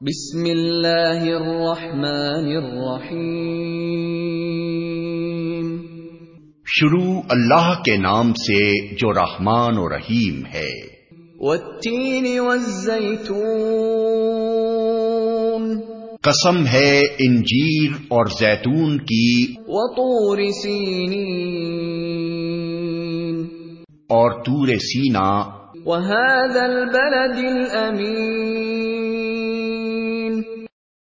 بسم اللہ الرحمن الرحیم۔ شروع اللہ کے نام سے جو رحمان و رحیم ہے۔ والتین والزیتون۔ قسم ہے انجیر اور زیتون کی۔ وطور سینین۔ اور تور سینا۔ وهذا البلد الامین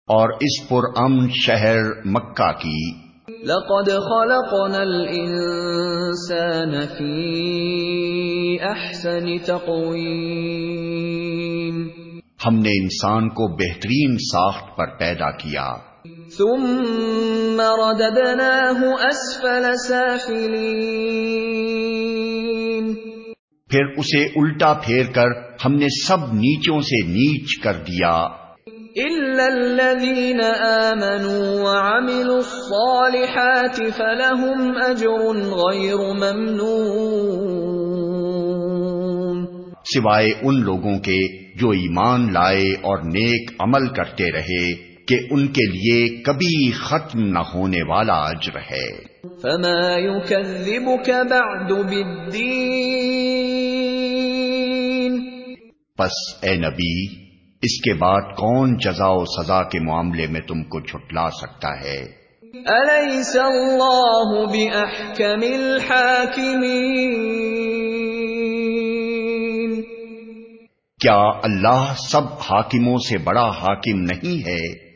اور اس پر امن شہر مکہ کی۔ لقد خلقنا الانسان في احسن تقویم ہم نے انسان کو بہترین ساخت پر پیدا کیا۔ ثم رددناه اسفل سافلین پھر اسے الٹا پھیر کر ہم نے سب نیچوں سے نیچ کر دیا۔ الا الذين امنوا وعملوا الصالحات فلهم اجر غير ممنون سوائے ان لوگوں کے جو ایمان لائے اور نیک عمل کرتے رہے کہ ان کے لیے کبھی ختم نہ ہونے والا اجر ہے۔ فما يكذبك بعد بالدين پس اے نبی اس کے بعد کون جزا و سزا کے معاملے میں تم کو چھٹلا سکتا ہے؟ أليس الله بأحكم الحاكمين؟ کیا اللہ سب حاکموں سے بڑا حاکم نہیں ہے؟